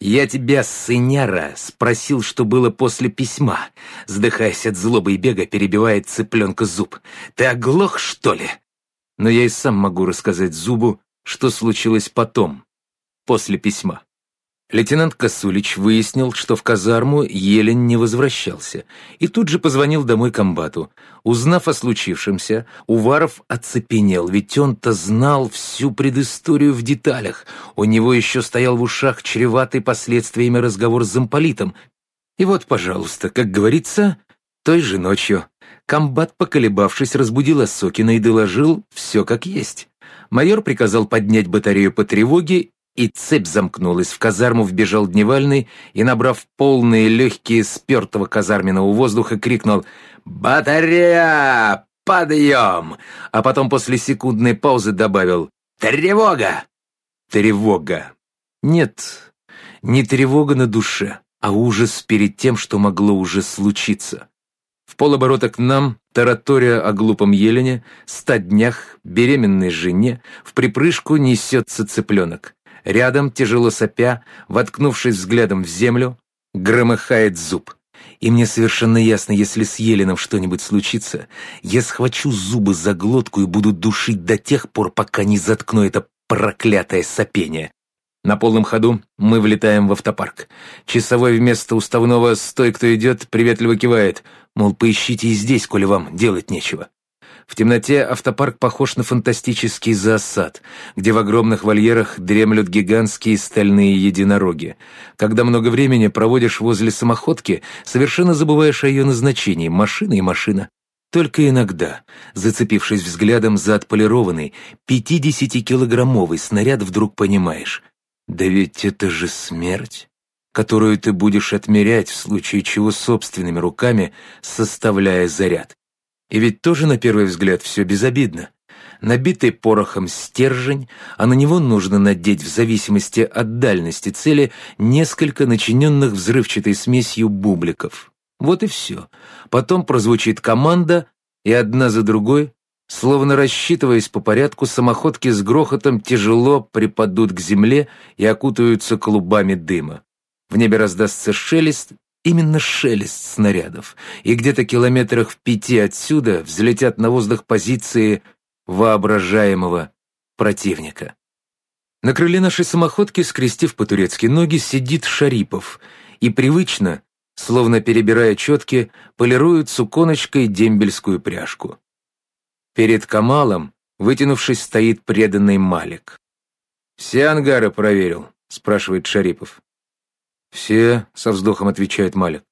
«Я тебя, сыняра, спросил, что было после письма», Сдыхаясь от злобы и бега, перебивает цыпленка зуб. «Ты оглох, что ли?» Но я и сам могу рассказать зубу, что случилось потом, после письма. Лейтенант Косулич выяснил, что в казарму Елен не возвращался, и тут же позвонил домой комбату. Узнав о случившемся, Уваров оцепенел, ведь он-то знал всю предысторию в деталях. У него еще стоял в ушах чреватый последствиями разговор с замполитом. И вот, пожалуйста, как говорится, той же ночью. Комбат, поколебавшись, разбудил Осокина и доложил все как есть. Майор приказал поднять батарею по тревоге и цепь замкнулась. В казарму вбежал Дневальный и, набрав полные легкие спертого казарменного воздуха, крикнул «Батарея! Подъем!» А потом после секундной паузы добавил «Тревога!» Тревога. Нет, не тревога на душе, а ужас перед тем, что могло уже случиться. В полоборота к нам, таратория о глупом елене, ста днях, беременной жене, в припрыжку несется цыпленок. Рядом, тяжело сопя, воткнувшись взглядом в землю, громыхает зуб. И мне совершенно ясно, если с Еленом что-нибудь случится, я схвачу зубы за глотку и буду душить до тех пор, пока не заткну это проклятое сопение. На полном ходу мы влетаем в автопарк. Часовой вместо уставного «стой, кто идет» приветливо кивает, мол, поищите и здесь, коли вам делать нечего. В темноте автопарк похож на фантастический зоосад, где в огромных вольерах дремлют гигантские стальные единороги. Когда много времени проводишь возле самоходки, совершенно забываешь о ее назначении – машина и машина. Только иногда, зацепившись взглядом за отполированный 50-килограммовый снаряд, вдруг понимаешь – да ведь это же смерть, которую ты будешь отмерять в случае чего собственными руками, составляя заряд. И ведь тоже на первый взгляд все безобидно. Набитый порохом стержень, а на него нужно надеть в зависимости от дальности цели несколько начиненных взрывчатой смесью бубликов. Вот и все. Потом прозвучит команда, и одна за другой, словно рассчитываясь по порядку, самоходки с грохотом тяжело припадут к земле и окутаются клубами дыма. В небе раздастся шелест, именно шелест снарядов, и где-то километрах в пяти отсюда взлетят на воздух позиции воображаемого противника. На крыле нашей самоходки, скрестив по-турецки ноги, сидит Шарипов и привычно, словно перебирая четки, полирует суконочкой дембельскую пряжку. Перед Камалом, вытянувшись, стоит преданный Малик. «Все ангары проверил?» — спрашивает Шарипов. «Все», — со вздохом отвечает Малик.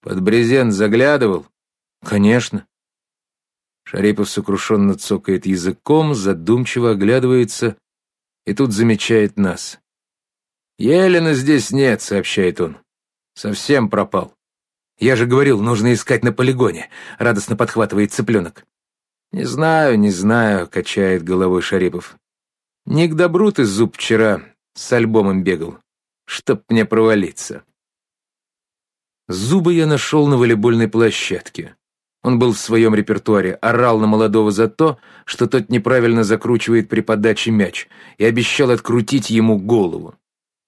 «Под брезент заглядывал?» «Конечно». Шарипов сокрушенно цокает языком, задумчиво оглядывается и тут замечает нас. «Елена здесь нет», — сообщает он. «Совсем пропал». «Я же говорил, нужно искать на полигоне», — радостно подхватывает цыпленок. «Не знаю, не знаю», — качает головой Шарипов. «Не к добру ты, зуб, вчера с альбомом бегал чтоб мне провалиться. Зубы я нашел на волейбольной площадке. Он был в своем репертуаре, орал на молодого за то, что тот неправильно закручивает при подаче мяч, и обещал открутить ему голову.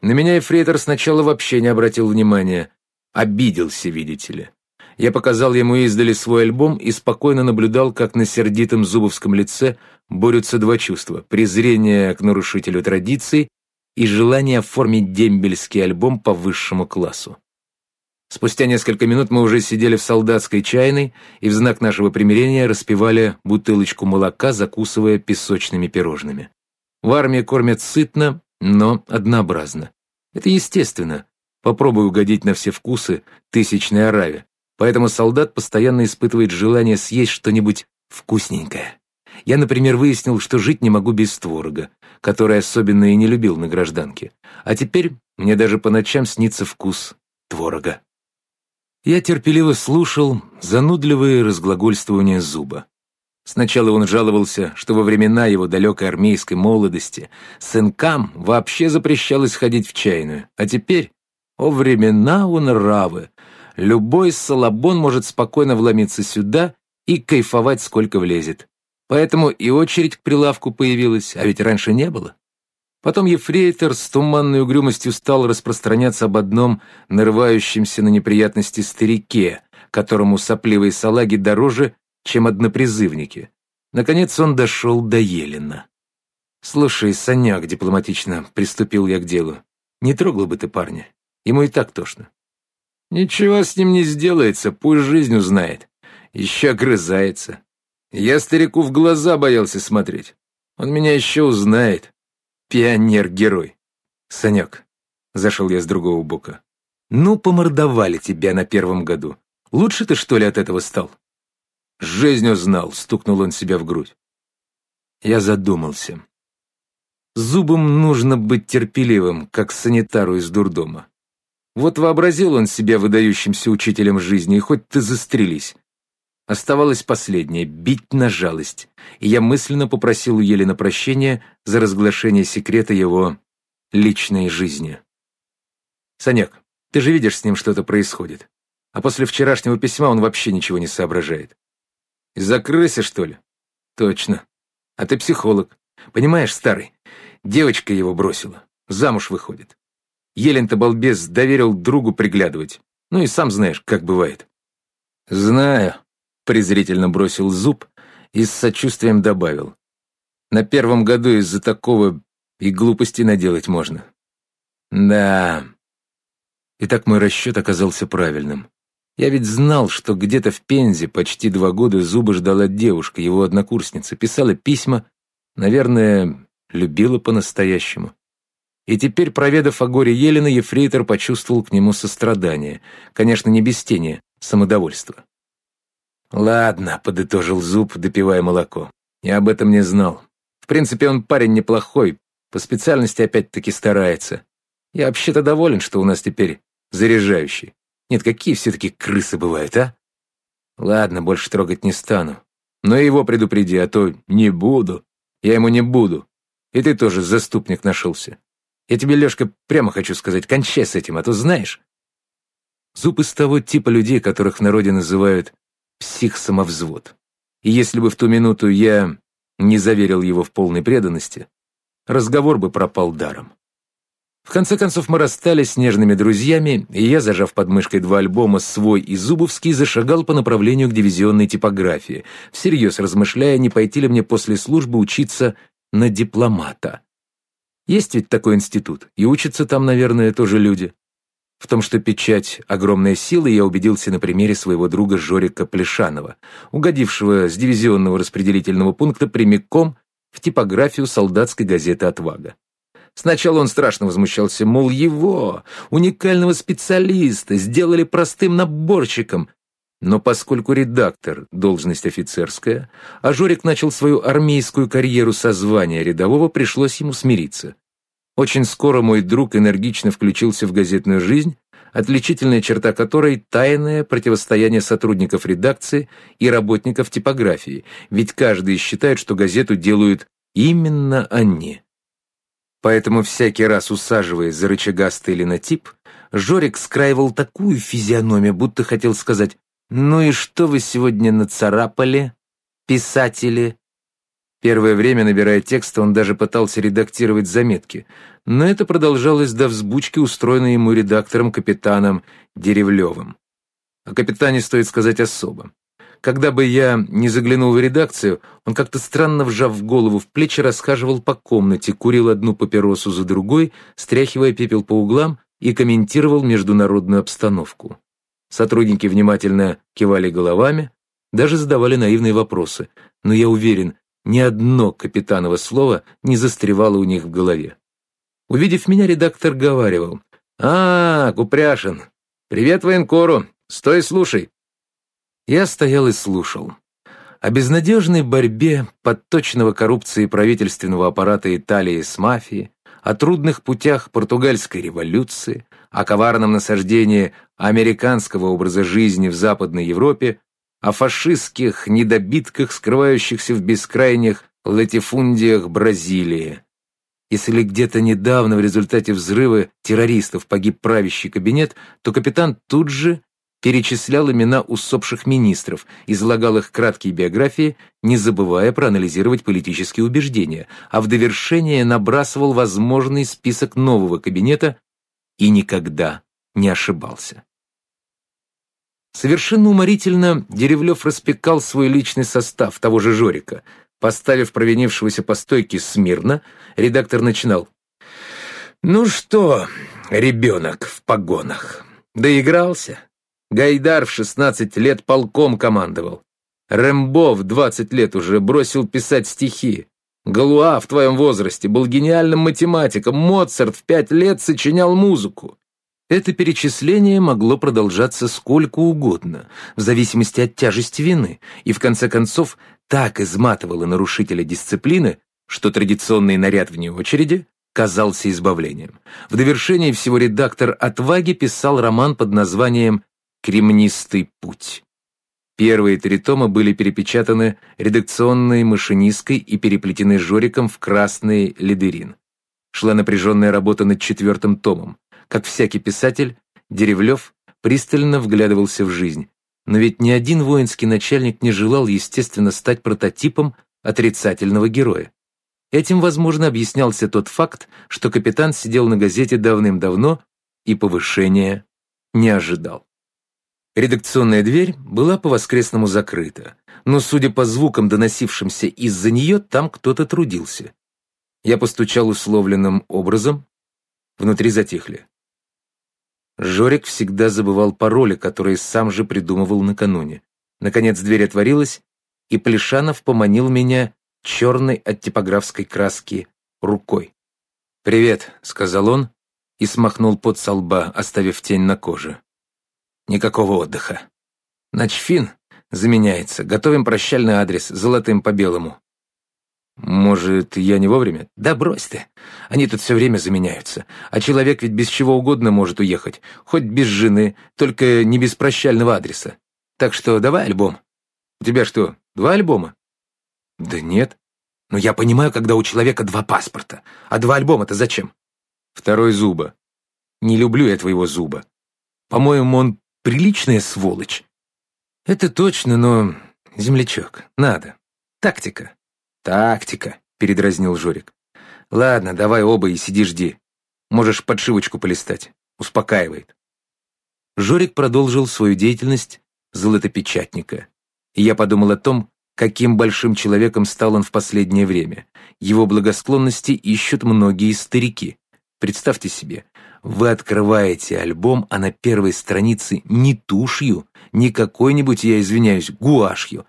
На меня Эфрейтор сначала вообще не обратил внимания. Обиделся, видите ли. Я показал ему издали свой альбом и спокойно наблюдал, как на сердитом зубовском лице борются два чувства – презрение к нарушителю традиций и желание оформить дембельский альбом по высшему классу. Спустя несколько минут мы уже сидели в солдатской чайной и в знак нашего примирения распивали бутылочку молока, закусывая песочными пирожными. В армии кормят сытно, но однообразно. Это естественно. Попробуй угодить на все вкусы тысячной араве. Поэтому солдат постоянно испытывает желание съесть что-нибудь вкусненькое. Я, например, выяснил, что жить не могу без творога, который особенно и не любил на гражданке. А теперь мне даже по ночам снится вкус творога. Я терпеливо слушал занудливые разглагольствования зуба. Сначала он жаловался, что во времена его далекой армейской молодости сынкам вообще запрещалось ходить в чайную, а теперь, о времена у нравы, любой салабон может спокойно вломиться сюда и кайфовать сколько влезет. Поэтому и очередь к прилавку появилась, а ведь раньше не было. Потом ефрейтор с туманной угрюмостью стал распространяться об одном нарывающемся на неприятности старике, которому сопливые салаги дороже, чем однопризывники. Наконец он дошел до Елена. «Слушай, Саняк», — дипломатично приступил я к делу, — «не трогал бы ты парня. Ему и так тошно». «Ничего с ним не сделается, пусть жизнь узнает. Еще огрызается. Я старику в глаза боялся смотреть. Он меня еще узнает. Пионер-герой. Санек, зашел я с другого бока. Ну, помордовали тебя на первом году. Лучше ты, что ли, от этого стал? Жизнь узнал, стукнул он себя в грудь. Я задумался. Зубом нужно быть терпеливым, как санитару из дурдома. Вот вообразил он себя выдающимся учителем жизни, и хоть ты застрелись. Оставалось последнее — бить на жалость, и я мысленно попросил у Елены прощения за разглашение секрета его личной жизни. «Санек, ты же видишь, с ним что-то происходит. А после вчерашнего письма он вообще ничего не соображает. Из-за крысы, что ли? Точно. А ты психолог. Понимаешь, старый, девочка его бросила. Замуж выходит. Елен-то балбес доверил другу приглядывать. Ну и сам знаешь, как бывает. Знаю, презрительно бросил зуб и с сочувствием добавил. На первом году из-за такого и глупости наделать можно. Да. Итак, мой расчет оказался правильным. Я ведь знал, что где-то в Пензе почти два года Зуба ждала девушка, его однокурсница, писала письма, наверное, любила по-настоящему. И теперь, проведав о горе Елена, Ефрейтор почувствовал к нему сострадание. Конечно, не без тени самодовольства. «Ладно», — подытожил Зуб, допивая молоко. «Я об этом не знал. В принципе, он парень неплохой, по специальности опять-таки старается. Я вообще-то доволен, что у нас теперь заряжающий. Нет, какие все-таки крысы бывают, а? Ладно, больше трогать не стану. Но его предупреди, а то не буду. Я ему не буду. И ты тоже заступник нашелся. Я тебе, Лешка, прямо хочу сказать, кончай с этим, а то знаешь. Зуб из того типа людей, которых в народе называют псих-самовзвод. И если бы в ту минуту я не заверил его в полной преданности, разговор бы пропал даром. В конце концов мы расстались с нежными друзьями, и я, зажав под мышкой два альбома «Свой» и «Зубовский», зашагал по направлению к дивизионной типографии, всерьез размышляя, не пойти ли мне после службы учиться на дипломата. Есть ведь такой институт, и учатся там, наверное, тоже люди. В том, что печать — огромная сила, я убедился на примере своего друга Жорика Плешанова, угодившего с дивизионного распределительного пункта прямиком в типографию солдатской газеты «Отвага». Сначала он страшно возмущался, мол, его, уникального специалиста, сделали простым наборщиком. Но поскольку редактор — должность офицерская, а Жорик начал свою армейскую карьеру со звания рядового, пришлось ему смириться. Очень скоро мой друг энергично включился в газетную жизнь, отличительная черта которой — тайное противостояние сотрудников редакции и работников типографии, ведь каждый считает, что газету делают именно они. Поэтому всякий раз усаживаясь за рычагастый линотип, Жорик скраивал такую физиономию, будто хотел сказать «Ну и что вы сегодня нацарапали, писатели?» Первое время, набирая текст, он даже пытался редактировать заметки, но это продолжалось до взбучки, устроенной ему редактором-капитаном Деревлевым. О капитане стоит сказать особо. Когда бы я не заглянул в редакцию, он как-то странно вжав голову в плечи, расхаживал по комнате, курил одну папиросу за другой, стряхивая пепел по углам и комментировал международную обстановку. Сотрудники внимательно кивали головами, даже задавали наивные вопросы, но я уверен, ни одно капитаново слово не застревало у них в голове. Увидев меня, редактор говаривал. «А, Купряшин! Привет военкору! Стой, слушай!» Я стоял и слушал. О безнадежной борьбе подточного коррупции правительственного аппарата Италии с мафией, о трудных путях португальской революции, о коварном насаждении американского образа жизни в Западной Европе, о фашистских недобитках, скрывающихся в бескрайних латифундиях Бразилии. Если где-то недавно в результате взрыва террористов погиб правящий кабинет, то капитан тут же перечислял имена усопших министров, излагал их краткие биографии, не забывая проанализировать политические убеждения, а в довершение набрасывал возможный список нового кабинета и никогда не ошибался. Совершенно уморительно Деревлев распекал свой личный состав того же Жорика. Поставив провинившегося по стойке смирно, редактор начинал. «Ну что, ребенок в погонах, доигрался? Гайдар в 16 лет полком командовал. Рэмбо в 20 лет уже бросил писать стихи. Галуа в твоем возрасте был гениальным математиком, Моцарт в пять лет сочинял музыку. Это перечисление могло продолжаться сколько угодно, в зависимости от тяжести вины, и в конце концов так изматывало нарушителя дисциплины, что традиционный наряд вне очереди казался избавлением. В довершении всего редактор «Отваги» писал роман под названием «Кремнистый путь». Первые три тома были перепечатаны редакционной машинисткой и переплетены Жориком в красный лидерин. Шла напряженная работа над четвертым томом. Как всякий писатель, Деревлев пристально вглядывался в жизнь. Но ведь ни один воинский начальник не желал, естественно, стать прототипом отрицательного героя. Этим, возможно, объяснялся тот факт, что капитан сидел на газете давным-давно и повышения не ожидал. Редакционная дверь была по-воскресному закрыта, но, судя по звукам, доносившимся из-за нее, там кто-то трудился. Я постучал условленным образом, внутри затихли. Жорик всегда забывал пароли, которые сам же придумывал накануне. Наконец дверь отворилась, и Плешанов поманил меня черной от типографской краски рукой. «Привет», — сказал он и смахнул под со лба, оставив тень на коже. «Никакого отдыха. Начфин заменяется. Готовим прощальный адрес, золотым по белому. «Может, я не вовремя?» «Да брось ты. Они тут все время заменяются. А человек ведь без чего угодно может уехать. Хоть без жены, только не без прощального адреса. Так что давай альбом. У тебя что, два альбома?» «Да нет. Но я понимаю, когда у человека два паспорта. А два альбома-то зачем?» «Второй Зуба. Не люблю я твоего Зуба. По-моему, он приличная сволочь». «Это точно, но, землячок, надо. Тактика. «Тактика», — передразнил Жорик. «Ладно, давай оба и сиди жди. Можешь подшивочку полистать. Успокаивает». Жорик продолжил свою деятельность золотопечатника. И я подумал о том, каким большим человеком стал он в последнее время. Его благосклонности ищут многие старики. Представьте себе, вы открываете альбом, а на первой странице не тушью, не какой-нибудь, я извиняюсь, гуашью,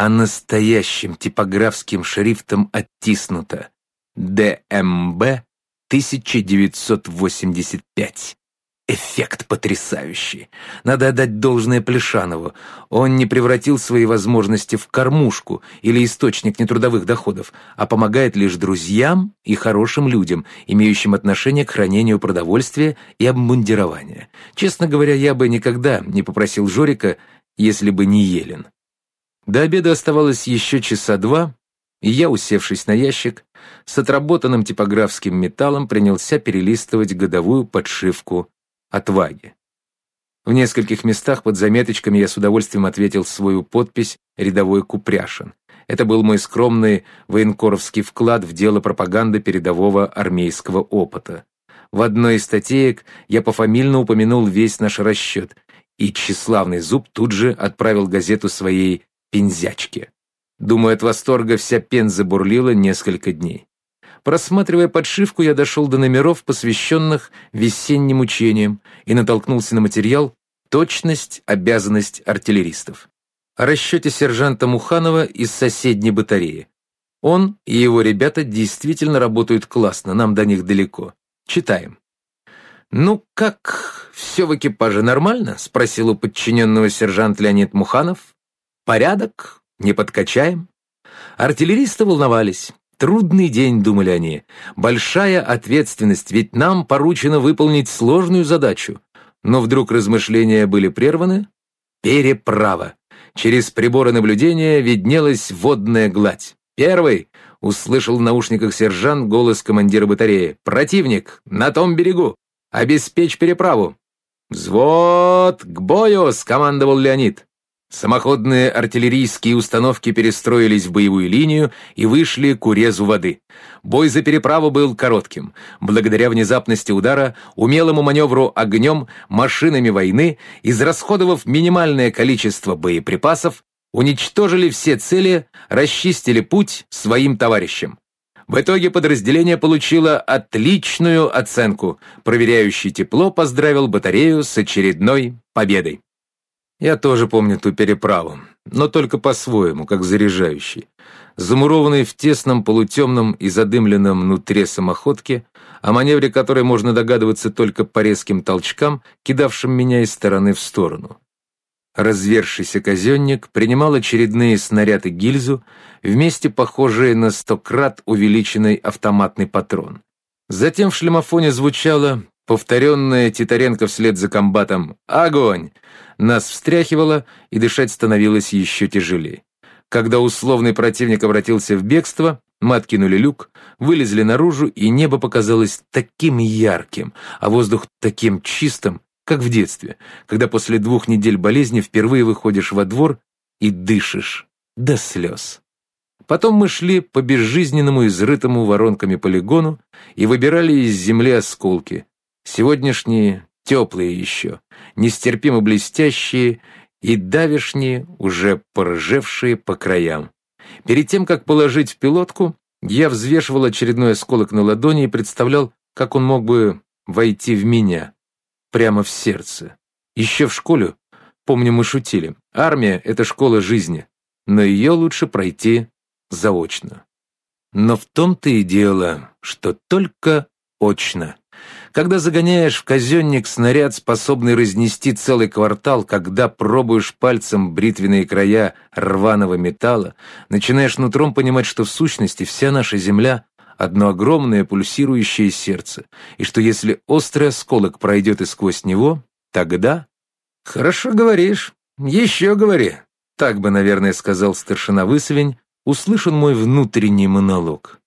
а настоящим типографским шрифтом оттиснуто «ДМБ 1985». Эффект потрясающий. Надо отдать должное Плешанову. Он не превратил свои возможности в кормушку или источник нетрудовых доходов, а помогает лишь друзьям и хорошим людям, имеющим отношение к хранению продовольствия и обмундирования. Честно говоря, я бы никогда не попросил Жорика, если бы не Елен. До обеда оставалось еще часа два, и я, усевшись на ящик, с отработанным типографским металлом принялся перелистывать годовую подшивку «Отваги». В нескольких местах под заметочками я с удовольствием ответил свою подпись «Рядовой Купряшин». Это был мой скромный военкоровский вклад в дело пропаганды передового армейского опыта. В одной из статеек я пофамильно упомянул весь наш расчет, и тщеславный зуб тут же отправил газету своей пензячки. Думаю, от восторга вся пенза бурлила несколько дней. Просматривая подшивку, я дошел до номеров, посвященных весенним учениям, и натолкнулся на материал «Точность, обязанность артиллеристов». О расчете сержанта Муханова из соседней батареи. Он и его ребята действительно работают классно, нам до них далеко. Читаем. «Ну как, все в экипаже нормально?» — спросил у подчиненного сержант Леонид Муханов. Порядок, не подкачаем. Артиллеристы волновались. Трудный день, думали они. Большая ответственность, ведь нам поручено выполнить сложную задачу. Но вдруг размышления были прерваны. Переправа. Через приборы наблюдения виднелась водная гладь. «Первый!» — услышал в наушниках сержант голос командира батареи. «Противник! На том берегу! Обеспечь переправу!» «Взвод к бою!» — скомандовал Леонид. Самоходные артиллерийские установки перестроились в боевую линию и вышли к урезу воды. Бой за переправу был коротким. Благодаря внезапности удара, умелому маневру огнем, машинами войны, израсходовав минимальное количество боеприпасов, уничтожили все цели, расчистили путь своим товарищам. В итоге подразделение получило отличную оценку. Проверяющий тепло поздравил батарею с очередной победой. Я тоже помню ту переправу, но только по-своему, как заряжающий. Замурованный в тесном, полутемном и задымленном внутри самоходке, о маневре которой можно догадываться только по резким толчкам, кидавшим меня из стороны в сторону. Развершийся казенник принимал очередные снаряды гильзу, вместе похожие на стократ увеличенный автоматный патрон. Затем в шлемофоне звучало повторенное Титаренко вслед за комбатом «Огонь!» Нас встряхивало, и дышать становилось еще тяжелее. Когда условный противник обратился в бегство, мы откинули люк, вылезли наружу, и небо показалось таким ярким, а воздух таким чистым, как в детстве, когда после двух недель болезни впервые выходишь во двор и дышишь до слез. Потом мы шли по безжизненному изрытому воронками полигону и выбирали из земли осколки. Сегодняшние теплые еще, нестерпимо блестящие и давишние, уже поржевшие по краям. Перед тем, как положить в пилотку, я взвешивал очередной осколок на ладони и представлял, как он мог бы войти в меня, прямо в сердце. Еще в школе, помню, мы шутили, армия — это школа жизни, но ее лучше пройти заочно. Но в том-то и дело, что только очно. Когда загоняешь в казенник снаряд, способный разнести целый квартал, когда пробуешь пальцем бритвенные края рваного металла, начинаешь нутром понимать, что в сущности вся наша земля — одно огромное пульсирующее сердце, и что если острый осколок пройдет и сквозь него, тогда... «Хорошо говоришь. Еще говори», — так бы, наверное, сказал старшина Высовень, услышан мой внутренний монолог.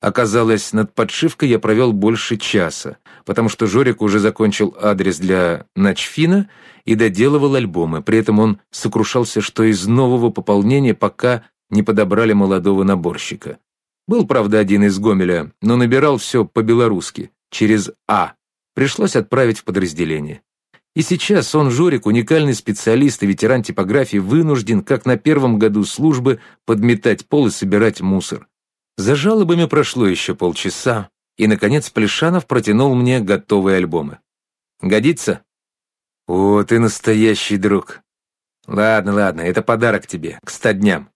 Оказалось, над подшивкой я провел больше часа, потому что Жорик уже закончил адрес для Начфина и доделывал альбомы. При этом он сокрушался, что из нового пополнения пока не подобрали молодого наборщика. Был, правда, один из Гомеля, но набирал все по-белорусски, через А. Пришлось отправить в подразделение. И сейчас он, Жорик, уникальный специалист и ветеран типографии, вынужден, как на первом году службы, подметать пол и собирать мусор. За жалобами прошло еще полчаса, и, наконец, Плешанов протянул мне готовые альбомы. «Годится?» «О, ты настоящий друг!» «Ладно, ладно, это подарок тебе, к ста дням».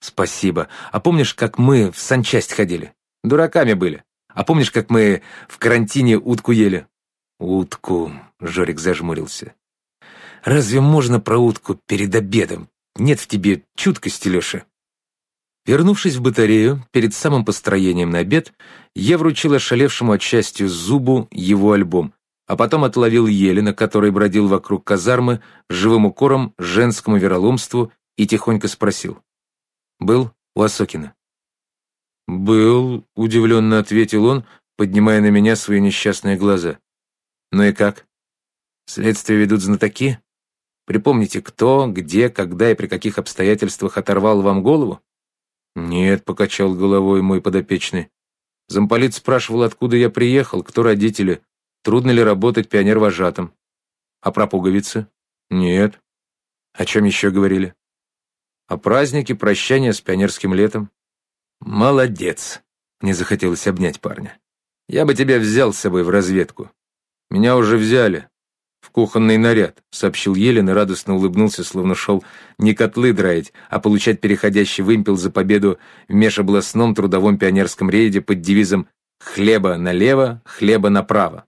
«Спасибо. А помнишь, как мы в санчасть ходили? Дураками были. А помнишь, как мы в карантине утку ели?» «Утку», — Жорик зажмурился. «Разве можно про утку перед обедом? Нет в тебе чуткости, Леша?» Вернувшись в батарею, перед самым построением на обед, я вручил ошалевшему от счастья Зубу его альбом, а потом отловил Елена, который бродил вокруг казармы живым укором женскому вероломству и тихонько спросил. «Был у Осокина?» «Был», — удивленно ответил он, поднимая на меня свои несчастные глаза. «Ну и как? Следствие ведут знатоки? Припомните, кто, где, когда и при каких обстоятельствах оторвал вам голову?» «Нет», — покачал головой мой подопечный. Замполит спрашивал, откуда я приехал, кто родители, трудно ли работать пионер-вожатым. А про пуговицы? Нет. О чем еще говорили? О празднике прощания с пионерским летом. Молодец. Мне захотелось обнять парня. Я бы тебя взял с собой в разведку. Меня уже взяли в кухонный наряд», — сообщил Елен и радостно улыбнулся, словно шел не котлы драить, а получать переходящий вымпел за победу в межобластном трудовом пионерском рейде под девизом «Хлеба налево, хлеба направо».